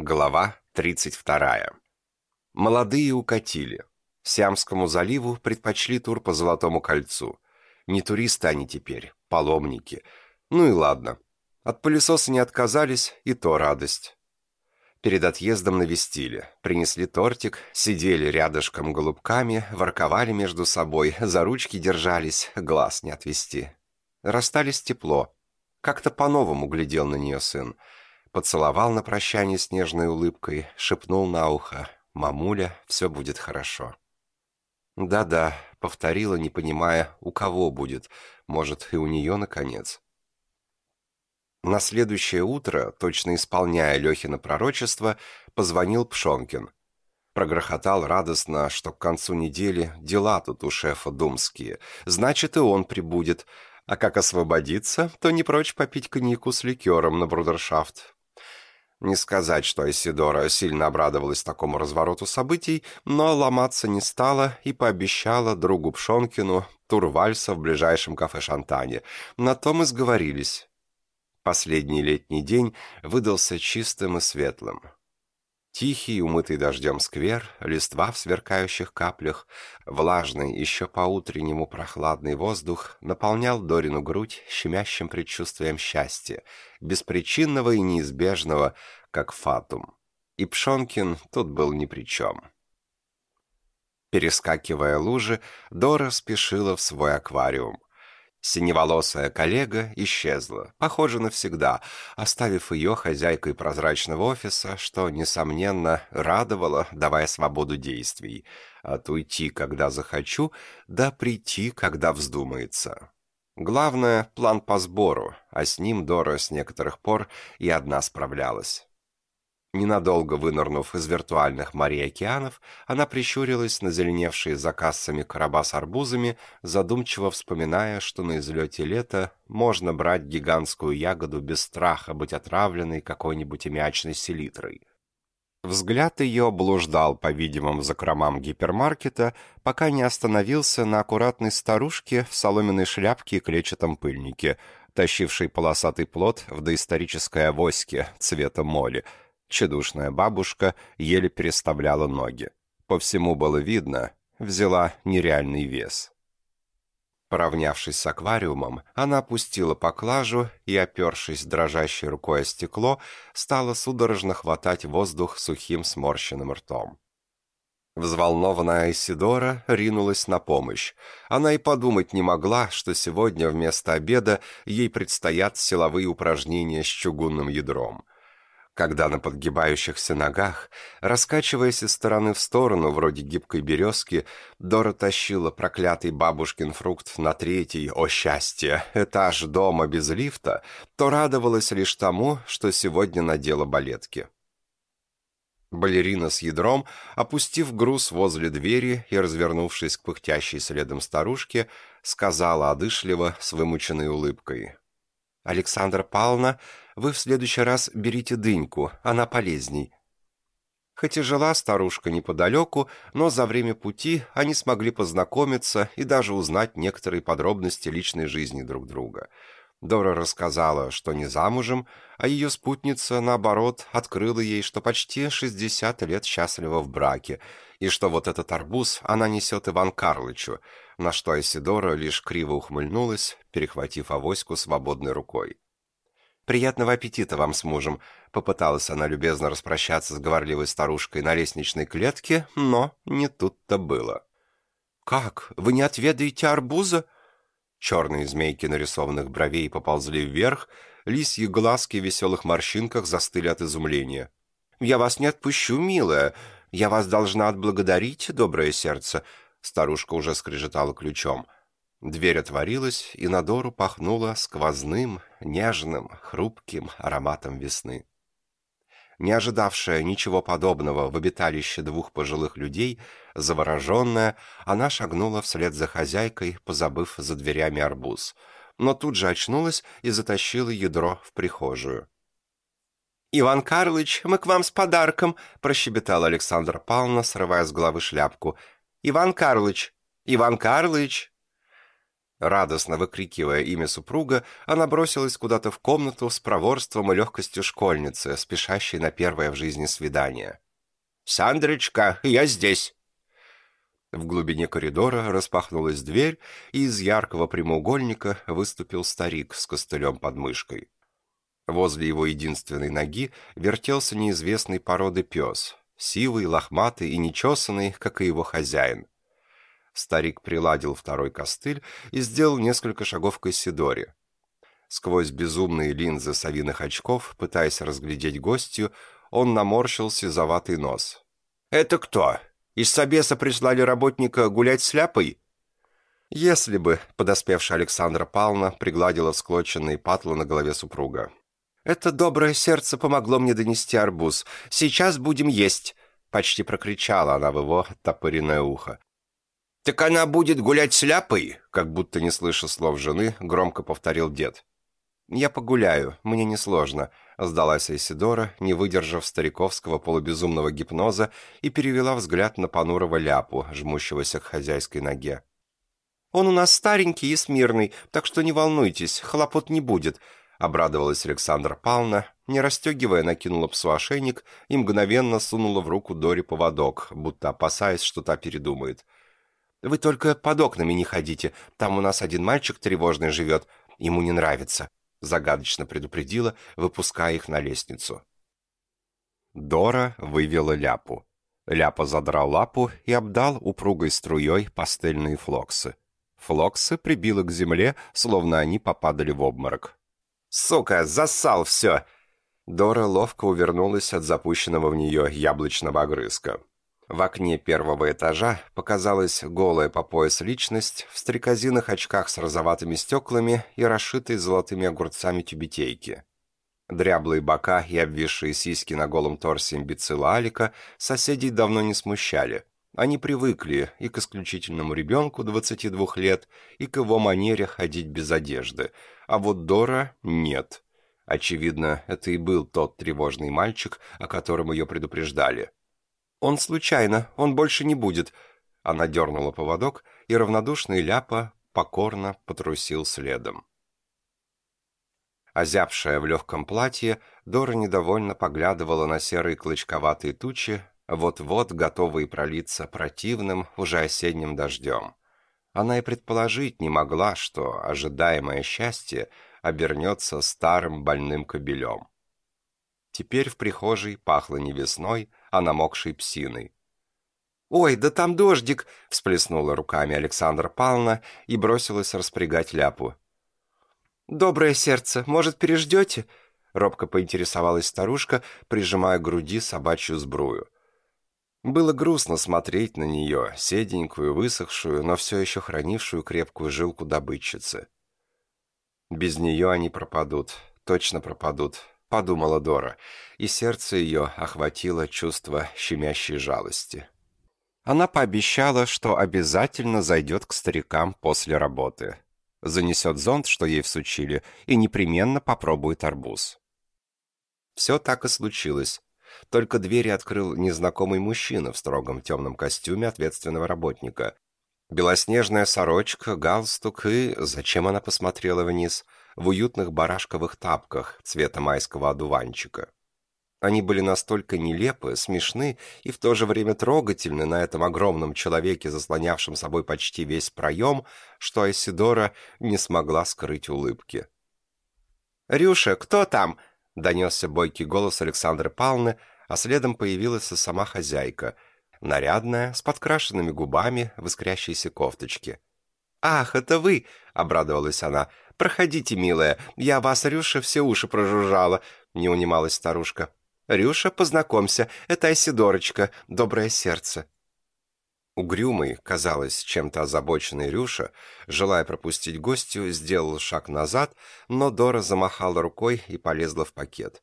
Глава 32. Молодые укатили. Сиамскому заливу предпочли тур по Золотому кольцу. Не туристы они теперь, паломники. Ну и ладно. От пылесоса не отказались, и то радость. Перед отъездом навестили, принесли тортик, сидели рядышком голубками, ворковали между собой, за ручки держались, глаз не отвести. Расстались тепло. Как-то по-новому глядел на нее сын поцеловал на прощание с нежной улыбкой, шепнул на ухо «Мамуля, все будет хорошо». «Да-да», — повторила, не понимая, у кого будет, может, и у нее, наконец. На следующее утро, точно исполняя Лехина пророчество, позвонил Пшонкин. Прогрохотал радостно, что к концу недели дела тут у шефа думские. Значит, и он прибудет. А как освободиться, то не прочь попить коньяку с ликером на брудершафт. Не сказать, что Исидора сильно обрадовалась такому развороту событий, но ломаться не стала и пообещала другу Пшонкину тур вальса в ближайшем кафе «Шантане». На том и сговорились. Последний летний день выдался чистым и светлым. Тихий, умытый дождем сквер, листва в сверкающих каплях, влажный, еще по-утреннему прохладный воздух наполнял Дорину грудь щемящим предчувствием счастья, беспричинного и неизбежного, как фатум. И Пшонкин тут был ни при чем. Перескакивая лужи, Дора спешила в свой аквариум. Синеволосая коллега исчезла, похоже, навсегда, оставив ее хозяйкой прозрачного офиса, что, несомненно, радовало, давая свободу действий. От уйти, когда захочу, да прийти, когда вздумается. Главное — план по сбору, а с ним Дора с некоторых пор и одна справлялась. Ненадолго вынырнув из виртуальных морей океанов, она прищурилась на зеленевшие за кассами короба с арбузами, задумчиво вспоминая, что на излете лета можно брать гигантскую ягоду без страха быть отравленной какой-нибудь аммиачной селитрой. Взгляд ее блуждал по видимым закромам гипермаркета, пока не остановился на аккуратной старушке в соломенной шляпке и клетчатом пыльнике, тащившей полосатый плод в доисторической авоське цвета моли — Чедушная бабушка еле переставляла ноги. По всему было видно, взяла нереальный вес. Поравнявшись с аквариумом, она опустила поклажу и, опершись дрожащей рукой о стекло, стала судорожно хватать воздух сухим сморщенным ртом. Взволнованная Айсидора ринулась на помощь. Она и подумать не могла, что сегодня вместо обеда ей предстоят силовые упражнения с чугунным ядром – когда на подгибающихся ногах, раскачиваясь из стороны в сторону, вроде гибкой березки, Дора тащила проклятый бабушкин фрукт на третий, о счастье, этаж дома без лифта, то радовалась лишь тому, что сегодня надела балетки. Балерина с ядром, опустив груз возле двери и развернувшись к пыхтящей следом старушке, сказала одышливо с вымученной улыбкой. «Александра Павловна, вы в следующий раз берите дыньку, она полезней». Хоть и жила старушка неподалеку, но за время пути они смогли познакомиться и даже узнать некоторые подробности личной жизни друг друга. Дора рассказала, что не замужем, а ее спутница, наоборот, открыла ей, что почти 60 лет счастлива в браке, и что вот этот арбуз она несет Иван Карлычу, на что Исидора лишь криво ухмыльнулась, перехватив авоську свободной рукой. «Приятного аппетита вам с мужем», — попыталась она любезно распрощаться с говорливой старушкой на лестничной клетке, но не тут-то было. «Как? Вы не отведаете арбуза?» Черные змейки нарисованных бровей поползли вверх, лисьи глазки в веселых морщинках застыли от изумления. «Я вас не отпущу, милая. Я вас должна отблагодарить, доброе сердце». Старушка уже скрежетала ключом — Дверь отворилась, и на Дору пахнуло сквозным, нежным, хрупким ароматом весны. Не ожидавшая ничего подобного в обиталище двух пожилых людей, завороженная, она шагнула вслед за хозяйкой, позабыв за дверями арбуз, но тут же очнулась и затащила ядро в прихожую. «Иван Карлыч, мы к вам с подарком!» – прощебетал Александр Павловна, срывая с головы шляпку. «Иван Карлыч! Иван Карлыч!» Радостно выкрикивая имя супруга, она бросилась куда-то в комнату с проворством и легкостью школьницы, спешащей на первое в жизни свидание. «Сандрочка, я здесь!» В глубине коридора распахнулась дверь, и из яркого прямоугольника выступил старик с костылем под мышкой. Возле его единственной ноги вертелся неизвестной породы пес, сивый, лохматый и нечесанный, как и его хозяин. Старик приладил второй костыль и сделал несколько шагов к Исидоре. Сквозь безумные линзы совиных очков, пытаясь разглядеть гостью, он наморщил сизоватый нос. «Это кто? Из собеса прислали работника гулять с ляпой?» «Если бы», — подоспевшая Александра Павловна пригладила склоченные патлы на голове супруга. «Это доброе сердце помогло мне донести арбуз. Сейчас будем есть!» Почти прокричала она в его топориное ухо. «Так она будет гулять с ляпой?» Как будто не слыша слов жены, громко повторил дед. «Я погуляю, мне несложно», — сдалась Исидора, не выдержав стариковского полубезумного гипноза и перевела взгляд на понурого ляпу, жмущегося к хозяйской ноге. «Он у нас старенький и смирный, так что не волнуйтесь, хлопот не будет», — обрадовалась Александра Павловна, не расстегивая, накинула псу ошейник и мгновенно сунула в руку Дори поводок, будто опасаясь, что та передумает — вы только под окнами не ходите. Там у нас один мальчик тревожный живет. Ему не нравится», — загадочно предупредила, выпуская их на лестницу. Дора вывела ляпу. Ляпа задрал лапу и обдал упругой струей пастельные флоксы. Флоксы прибило к земле, словно они попадали в обморок. «Сука, засал все!» Дора ловко увернулась от запущенного в нее яблочного огрызка. В окне первого этажа показалась голая по пояс личность в стрекозиных очках с розоватыми стеклами и расшитой золотыми огурцами тюбетейки. Дряблые бока и обвисшие сиськи на голом торсе имбецила Алика соседей давно не смущали. Они привыкли и к исключительному ребенку 22 лет, и к его манере ходить без одежды. А вот Дора нет. Очевидно, это и был тот тревожный мальчик, о котором ее предупреждали. «Он случайно, он больше не будет». Она дернула поводок, и равнодушный ляпа покорно потрусил следом. Озябшая в легком платье, Дора недовольно поглядывала на серые клочковатые тучи, вот-вот готовые пролиться противным, уже осенним дождем. Она и предположить не могла, что ожидаемое счастье обернется старым больным кобелем. Теперь в прихожей пахло не весной, а намокшей псиной. «Ой, да там дождик!» — всплеснула руками Александра Павловна и бросилась распрягать ляпу. «Доброе сердце, может, переждете?» — робко поинтересовалась старушка, прижимая к груди собачью сбрую. Было грустно смотреть на нее, седенькую, высохшую, но все еще хранившую крепкую жилку добытчицы. Без нее они пропадут, точно пропадут, — подумала Дора, и сердце ее охватило чувство щемящей жалости. Она пообещала, что обязательно зайдет к старикам после работы. Занесет зонт, что ей всучили, и непременно попробует арбуз. Все так и случилось. Только двери открыл незнакомый мужчина в строгом темном костюме ответственного работника. Белоснежная сорочка, галстук и... Зачем она посмотрела вниз? в уютных барашковых тапках цвета майского одуванчика. Они были настолько нелепы, смешны и в то же время трогательны на этом огромном человеке, заслонявшем собой почти весь проем, что Айсидора не смогла скрыть улыбки. «Рюша, кто там?» — донесся бойкий голос Александры Павловны, а следом появилась и сама хозяйка, нарядная, с подкрашенными губами в искрящейся кофточке. «Ах, это вы!» — обрадовалась она. «Проходите, милая, я вас, Рюша, все уши прожужжала», — не унималась старушка. «Рюша, познакомься, это Айсидорочка, доброе сердце». Угрюмый, казалось, чем-то озабоченный Рюша, желая пропустить гостю, сделал шаг назад, но Дора замахала рукой и полезла в пакет.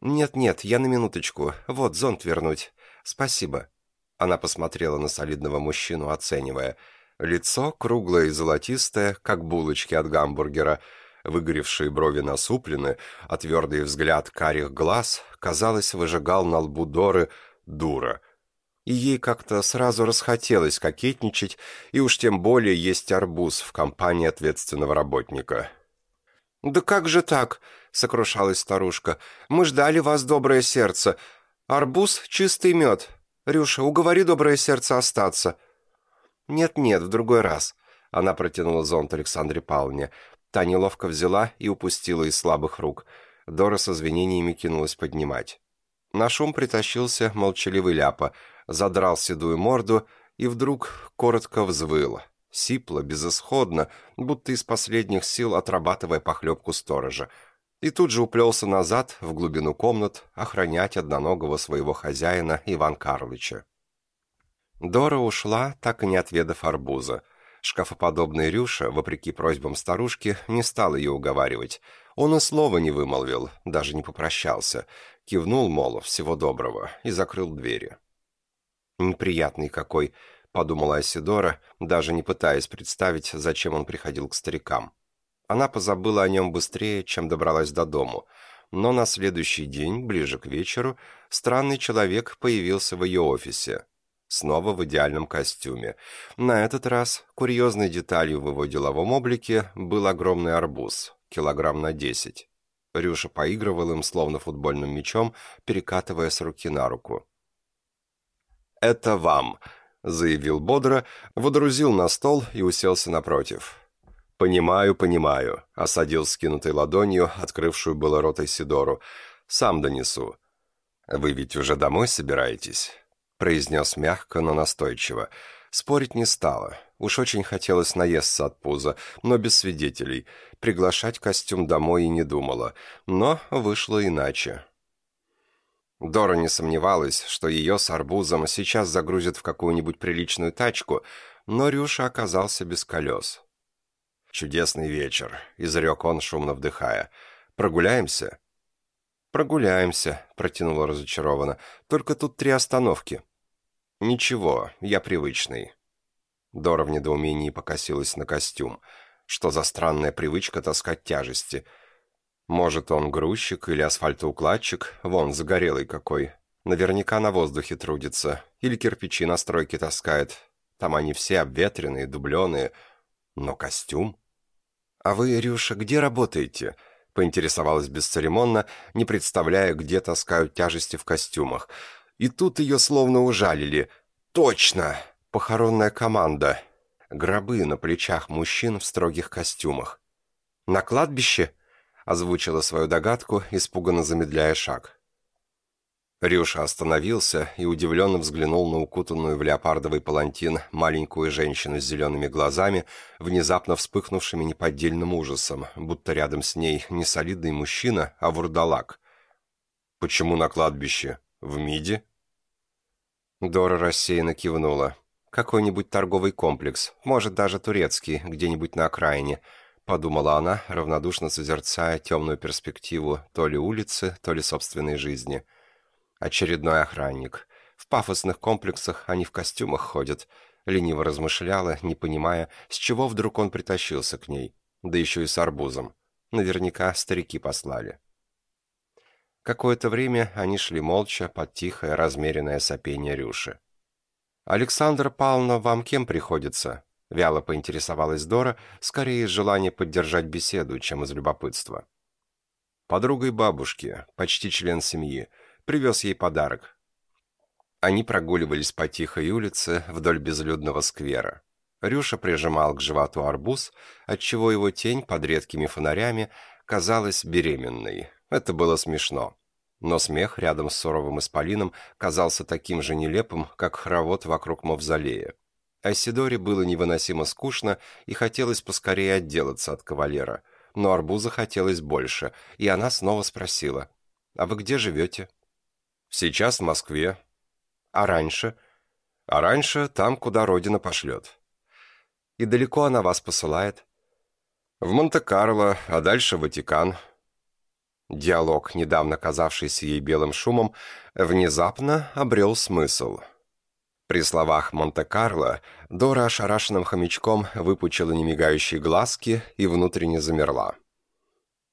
«Нет-нет, я на минуточку. Вот, зонт вернуть. Спасибо». Она посмотрела на солидного мужчину, оценивая – Лицо круглое и золотистое, как булочки от гамбургера, выгоревшие брови насуплены, а твердый взгляд карих глаз, казалось, выжигал на лбу Доры дура. И ей как-то сразу расхотелось кокетничать, и уж тем более есть арбуз в компании ответственного работника. «Да как же так?» — сокрушалась старушка. «Мы ждали вас, доброе сердце. Арбуз — чистый мед. Рюша, уговори доброе сердце остаться». «Нет-нет, в другой раз». Она протянула зонт Александре Павловне. Та неловко взяла и упустила из слабых рук. Дора с извинениями кинулась поднимать. На шум притащился молчаливый ляпа, задрал седую морду и вдруг коротко взвыл. Сипло, безысходно, будто из последних сил отрабатывая похлебку сторожа. И тут же уплелся назад, в глубину комнат, охранять одноногого своего хозяина Иван Карлыча. Дора ушла, так и не отведав арбуза. Шкафоподобный Рюша, вопреки просьбам старушки, не стал ее уговаривать. Он и слова не вымолвил, даже не попрощался. Кивнул, мол, всего доброго, и закрыл двери. «Неприятный какой», — подумала Асидора, даже не пытаясь представить, зачем он приходил к старикам. Она позабыла о нем быстрее, чем добралась до дому. Но на следующий день, ближе к вечеру, странный человек появился в ее офисе. Снова в идеальном костюме. На этот раз курьезной деталью в его деловом облике был огромный арбуз, килограмм на десять. Рюша поигрывал им, словно футбольным мячом, перекатывая с руки на руку. «Это вам», — заявил бодро, водрузил на стол и уселся напротив. «Понимаю, понимаю», — осадил скинутой ладонью, открывшую было рот Айсидору. «Сам донесу». «Вы ведь уже домой собираетесь?» — произнес мягко, но настойчиво. Спорить не стало. Уж очень хотелось наесться от пуза, но без свидетелей. Приглашать костюм домой и не думала. Но вышло иначе. Дора не сомневалась, что ее с арбузом сейчас загрузят в какую-нибудь приличную тачку, но Рюша оказался без колес. «Чудесный вечер», — изрек он, шумно вдыхая. «Прогуляемся?» «Прогуляемся», — протянула разочарованно. «Только тут три остановки». «Ничего, я привычный». Дора в недоумении покосилась на костюм. Что за странная привычка таскать тяжести? Может, он грузчик или асфальтоукладчик? Вон, загорелый какой. Наверняка на воздухе трудится. Или кирпичи на стройке таскает. Там они все обветренные, дубленые. Но костюм? «А вы, Рюша, где работаете?» поинтересовалась бесцеремонно, не представляя, где таскают тяжести в костюмах. И тут ее словно ужалили. «Точно! Похоронная команда!» Гробы на плечах мужчин в строгих костюмах. «На кладбище?» — озвучила свою догадку, испуганно замедляя шаг. Рюша остановился и удивленно взглянул на укутанную в леопардовый палантин маленькую женщину с зелеными глазами, внезапно вспыхнувшими неподдельным ужасом, будто рядом с ней не солидный мужчина, а вурдалак. «Почему на кладбище? В МИДе?» Дора рассеянно кивнула. «Какой-нибудь торговый комплекс, может, даже турецкий, где-нибудь на окраине», — подумала она, равнодушно созерцая темную перспективу то ли улицы, то ли собственной жизни — Очередной охранник. В пафосных комплексах они в костюмах ходят. Лениво размышляла, не понимая, с чего вдруг он притащился к ней. Да еще и с арбузом. Наверняка старики послали. Какое-то время они шли молча под тихое, размеренное сопение Рюши. «Александра Павловна, вам кем приходится?» Вяло поинтересовалась Дора, скорее из желания поддержать беседу, чем из любопытства. «Подругой бабушки, почти член семьи привез ей подарок. Они прогуливались по тихой улице вдоль безлюдного сквера. Рюша прижимал к животу арбуз, отчего его тень под редкими фонарями казалась беременной. Это было смешно. Но смех рядом с суровым исполином казался таким же нелепым, как хоровод вокруг мавзолея. Айсидоре было невыносимо скучно и хотелось поскорее отделаться от кавалера. Но арбуза хотелось больше, и она снова спросила, «А вы где живете?» Сейчас в Москве. А раньше? А раньше там, куда Родина пошлет. И далеко она вас посылает? В Монте-Карло, а дальше Ватикан. Диалог, недавно казавшийся ей белым шумом, внезапно обрел смысл. При словах «Монте-Карло» Дора ошарашенным хомячком выпучила немигающие глазки и внутренне замерла.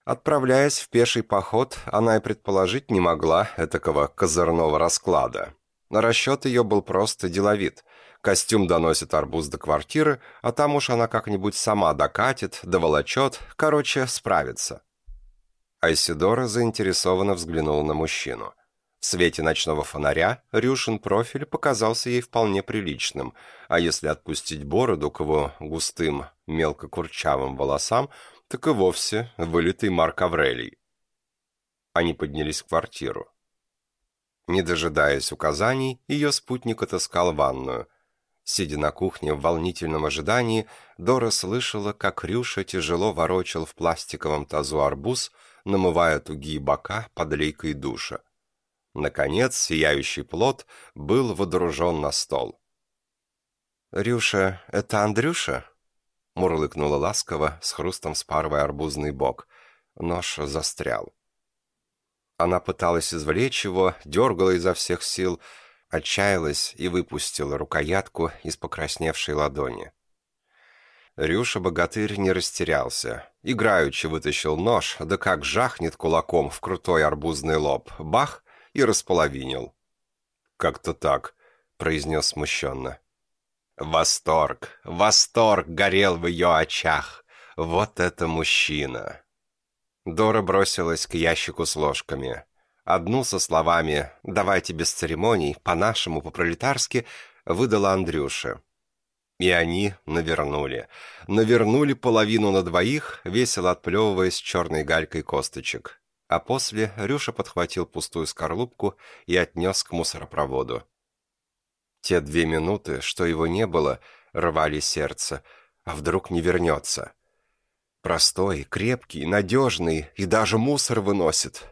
Отправляясь в пеший поход, она и предположить не могла этакого козырного расклада. Расчет ее был просто деловит. Костюм доносит арбуз до квартиры, а там уж она как-нибудь сама докатит, доволочет, короче, справится. Айсидора заинтересованно взглянула на мужчину. В свете ночного фонаря Рюшин профиль показался ей вполне приличным, а если отпустить бороду к его густым, мелко курчавым волосам, так и вовсе вылитый Марк Аврелий. Они поднялись в квартиру. Не дожидаясь указаний, ее спутник отыскал ванную. Сидя на кухне в волнительном ожидании, Дора слышала, как Рюша тяжело ворочал в пластиковом тазу арбуз, намывая тугие бока под лейкой душа. Наконец, сияющий плод был водружен на стол. «Рюша, это Андрюша?» Мурлыкнула ласково, с хрустом спарывая арбузный бок. Нож застрял. Она пыталась извлечь его, дергала изо всех сил, отчаялась и выпустила рукоятку из покрасневшей ладони. Рюша-богатырь не растерялся. Играючи вытащил нож, да как жахнет кулаком в крутой арбузный лоб. Бах! И располовинил. «Как-то так», — произнес смущенно. Восторг, восторг горел в ее очах. Вот это мужчина! Дора бросилась к ящику с ложками. Одну со словами «давайте без церемоний», по-нашему, по-пролетарски, выдала Андрюше. И они навернули. Навернули половину на двоих, весело отплевываясь черной галькой косточек. А после Рюша подхватил пустую скорлупку и отнес к мусоропроводу. Те две минуты, что его не было, рвали сердце. А вдруг не вернется? Простой, крепкий, надежный и даже мусор выносит.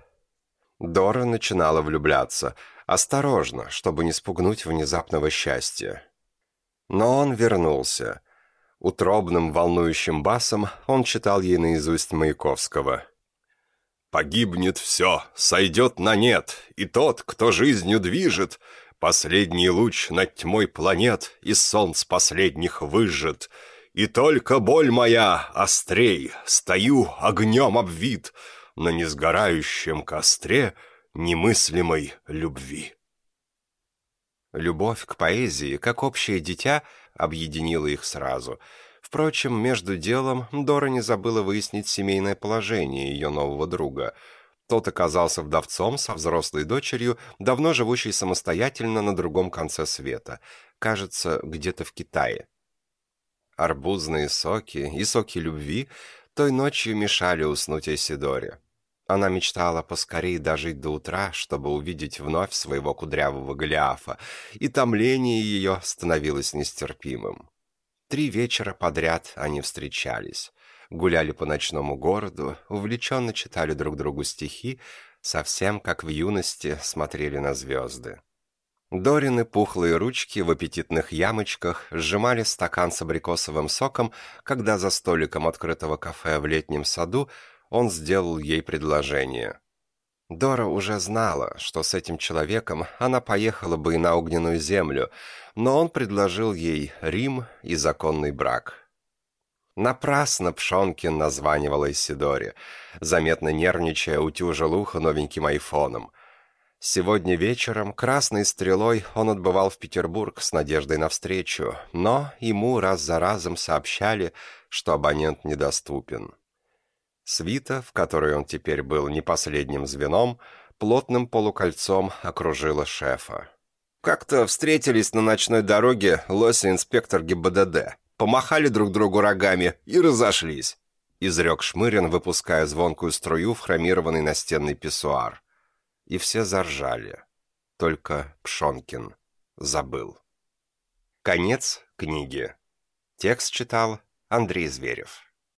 Дора начинала влюбляться. Осторожно, чтобы не спугнуть внезапного счастья. Но он вернулся. Утробным, волнующим басом он читал ей наизусть Маяковского. «Погибнет все, сойдет на нет, и тот, кто жизнью движет, последний луч над тьмой планет и солнц последних выжжет, и только боль моя острей, стою огнем обвит на несгорающем костре немыслимой любви. Любовь к поэзии, как общее дитя, объединила их сразу. Впрочем, между делом Дора не забыла выяснить семейное положение ее нового друга. Тот оказался вдовцом со взрослой дочерью, давно живущей самостоятельно на другом конце света, кажется, где-то в Китае. Арбузные соки и соки любви той ночью мешали уснуть Эсидоре. Она мечтала поскорее дожить до утра, чтобы увидеть вновь своего кудрявого Голиафа, и томление ее становилось нестерпимым. Три вечера подряд они встречались, гуляли по ночному городу, увлеченно читали друг другу стихи, совсем как в юности смотрели на звезды. Дорины пухлые ручки в аппетитных ямочках сжимали стакан с абрикосовым соком, когда за столиком открытого кафе в летнем саду он сделал ей предложение. Дора уже знала, что с этим человеком она поехала бы и на огненную землю, но он предложил ей Рим и законный брак. Напрасно Пшонкин названивал Исидоре, заметно нервничая, утюжил ухо новеньким айфоном – Сегодня вечером красной стрелой он отбывал в Петербург с надеждой на встречу, но ему раз за разом сообщали, что абонент недоступен. Свита, в которой он теперь был не последним звеном, плотным полукольцом окружила шефа. Как-то встретились на ночной дороге лось и инспектор ГИБДД, помахали друг другу рогами и разошлись, изрек Шмырин, выпуская звонкую струю в хромированный настенный писсуар и все заржали. Только Пшонкин забыл. Конец книги. Текст читал Андрей Зверев.